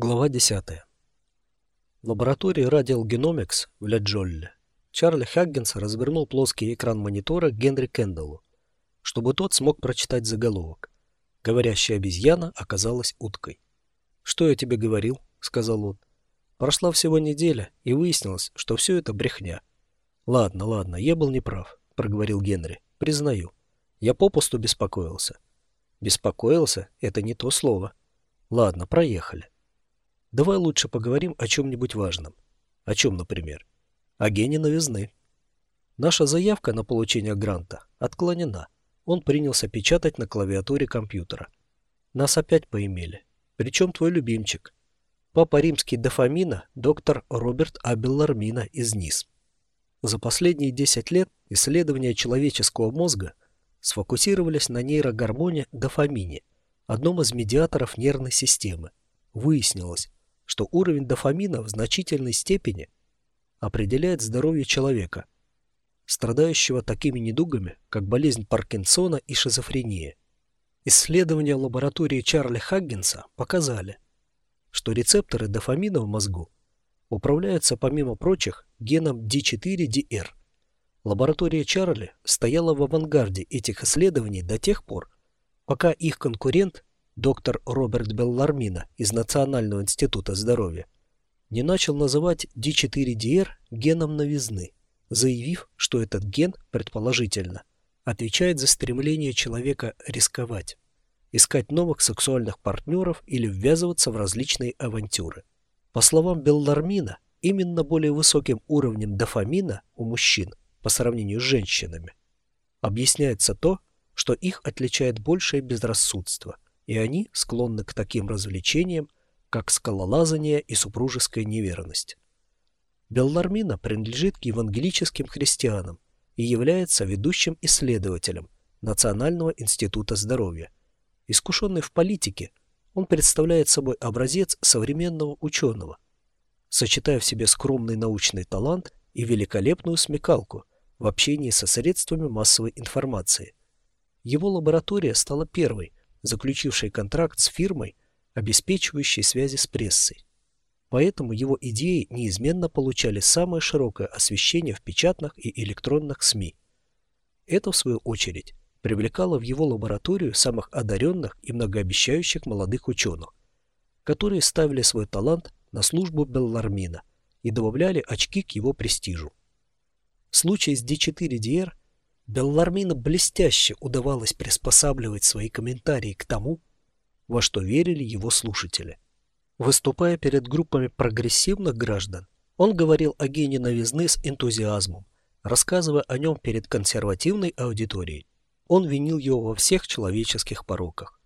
Глава 10. В лаборатории Radial Genomics в Леджолле Чарли Хаггинс развернул плоский экран монитора Генри Кендаллу, чтобы тот смог прочитать заголовок. Говорящая обезьяна оказалась уткой. «Что я тебе говорил?» — сказал он. «Прошла всего неделя, и выяснилось, что все это брехня». «Ладно, ладно, я был неправ», — проговорил Генри. «Признаю. Я попусту беспокоился». «Беспокоился — это не то слово». «Ладно, проехали». Давай лучше поговорим о чем-нибудь важном. О чем, например? О гене новизны. Наша заявка на получение гранта отклонена. Он принялся печатать на клавиатуре компьютера. Нас опять поимели. Причем твой любимчик. Папа римский дофамина, доктор Роберт Абеллармина из НИС. За последние 10 лет исследования человеческого мозга сфокусировались на нейрогормоне дофамине, одном из медиаторов нервной системы. Выяснилось, что уровень дофамина в значительной степени определяет здоровье человека, страдающего такими недугами, как болезнь Паркинсона и шизофрения. Исследования лаборатории Чарли Хаггинса показали, что рецепторы дофамина в мозгу управляются, помимо прочих, геном D4-DR. Лаборатория Чарли стояла в авангарде этих исследований до тех пор, пока их конкурент доктор Роберт Беллармина из Национального института здоровья, не начал называть D4DR геном новизны, заявив, что этот ген, предположительно, отвечает за стремление человека рисковать, искать новых сексуальных партнеров или ввязываться в различные авантюры. По словам Беллармина, именно более высоким уровнем дофамина у мужчин по сравнению с женщинами объясняется то, что их отличает большее безрассудство – и они склонны к таким развлечениям, как скалолазание и супружеская неверность. Беллармина принадлежит к евангелическим христианам и является ведущим исследователем Национального института здоровья. Искушенный в политике, он представляет собой образец современного ученого, сочетая в себе скромный научный талант и великолепную смекалку в общении со средствами массовой информации. Его лаборатория стала первой, заключивший контракт с фирмой, обеспечивающей связи с прессой. Поэтому его идеи неизменно получали самое широкое освещение в печатных и электронных СМИ. Это, в свою очередь, привлекало в его лабораторию самых одаренных и многообещающих молодых ученых, которые ставили свой талант на службу Беллармина и добавляли очки к его престижу. В случае с D4DR Беллармину блестяще удавалось приспосабливать свои комментарии к тому, во что верили его слушатели. Выступая перед группами прогрессивных граждан, он говорил о гене новизны с энтузиазмом, рассказывая о нем перед консервативной аудиторией. Он винил его во всех человеческих пороках.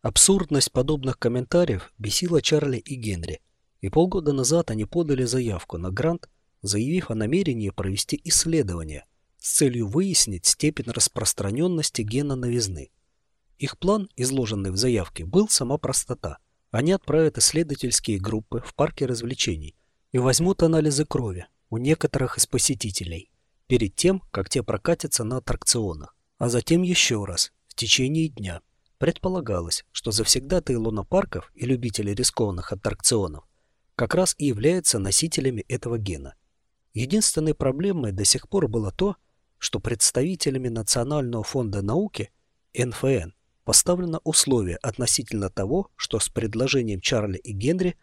Абсурдность подобных комментариев бесила Чарли и Генри, и полгода назад они подали заявку на грант, заявив о намерении провести исследование – с целью выяснить степень распространенности гена новизны. Их план, изложенный в заявке, был сама простота. Они отправят исследовательские группы в парке развлечений и возьмут анализы крови у некоторых из посетителей перед тем, как те прокатятся на аттракционах, а затем еще раз, в течение дня. Предполагалось, что завсегдатые лунопарков и любители рискованных аттракционов как раз и являются носителями этого гена. Единственной проблемой до сих пор было то, что представителями Национального фонда науки НФН поставлено условие относительно того, что с предложением Чарли и Генри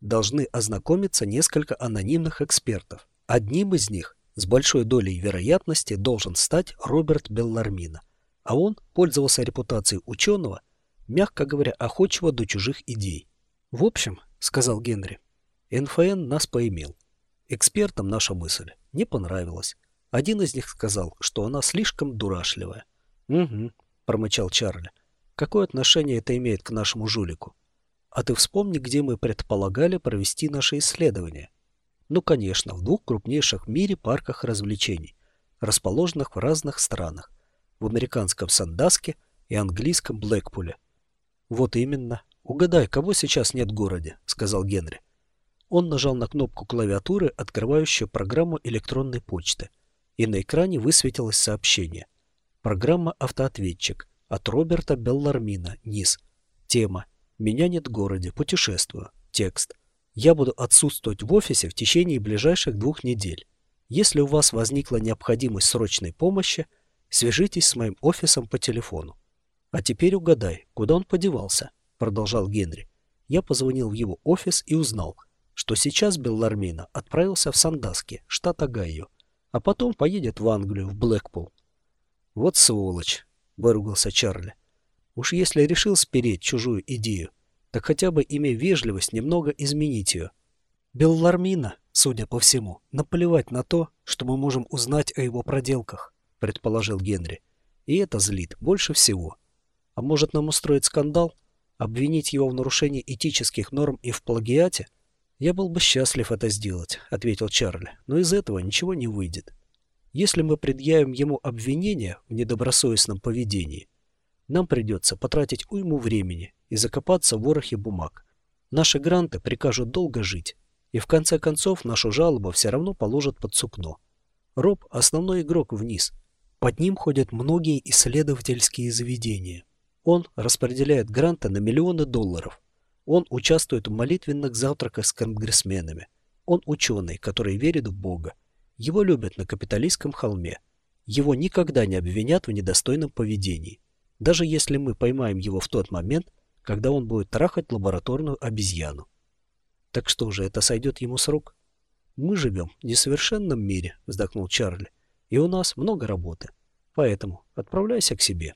должны ознакомиться несколько анонимных экспертов. Одним из них с большой долей вероятности должен стать Роберт Беллармина, а он пользовался репутацией ученого, мягко говоря, охочего до чужих идей. «В общем, — сказал Генри, — НФН нас поимел. Экспертам наша мысль не понравилась. Один из них сказал, что она слишком дурашливая. «Угу», — промычал Чарли. «Какое отношение это имеет к нашему жулику? А ты вспомни, где мы предполагали провести наши исследования. Ну, конечно, в двух крупнейших в мире парках развлечений, расположенных в разных странах. В американском Сандаске и английском Блэкпуле. Вот именно. Угадай, кого сейчас нет в городе, сказал Генри. Он нажал на кнопку клавиатуры, открывающую программу электронной почты и на экране высветилось сообщение. Программа «Автоответчик» от Роберта Беллармина, низ. Тема «Меня нет в городе, путешествую». Текст. Я буду отсутствовать в офисе в течение ближайших двух недель. Если у вас возникла необходимость срочной помощи, свяжитесь с моим офисом по телефону. А теперь угадай, куда он подевался, продолжал Генри. Я позвонил в его офис и узнал, что сейчас Беллармина отправился в Сандаски, штат Огайо, а потом поедет в Англию, в Блэкпул. Вот сволочь, выругался Чарли. Уж если решил спереть чужую идею, так хотя бы имей вежливость немного изменить ее. Беллармина, судя по всему, наплевать на то, что мы можем узнать о его проделках, предположил Генри. И это злит больше всего. А может нам устроить скандал? Обвинить его в нарушении этических норм и в плагиате? Я был бы счастлив это сделать, ответил Чарли, но из этого ничего не выйдет. Если мы предъявим ему обвинение в недобросовестном поведении, нам придется потратить уйму времени и закопаться в ворохе бумаг. Наши гранты прикажут долго жить, и в конце концов нашу жалобу все равно положат под сукно. Роб – основной игрок вниз. Под ним ходят многие исследовательские заведения. Он распределяет гранты на миллионы долларов. Он участвует в молитвенных завтраках с конгрессменами. Он ученый, который верит в Бога. Его любят на капиталистском холме. Его никогда не обвинят в недостойном поведении даже если мы поймаем его в тот момент, когда он будет трахать лабораторную обезьяну. Так что же, это сойдет ему с рук? Мы живем в несовершенном мире, вздохнул Чарли, и у нас много работы. Поэтому отправляйся к себе.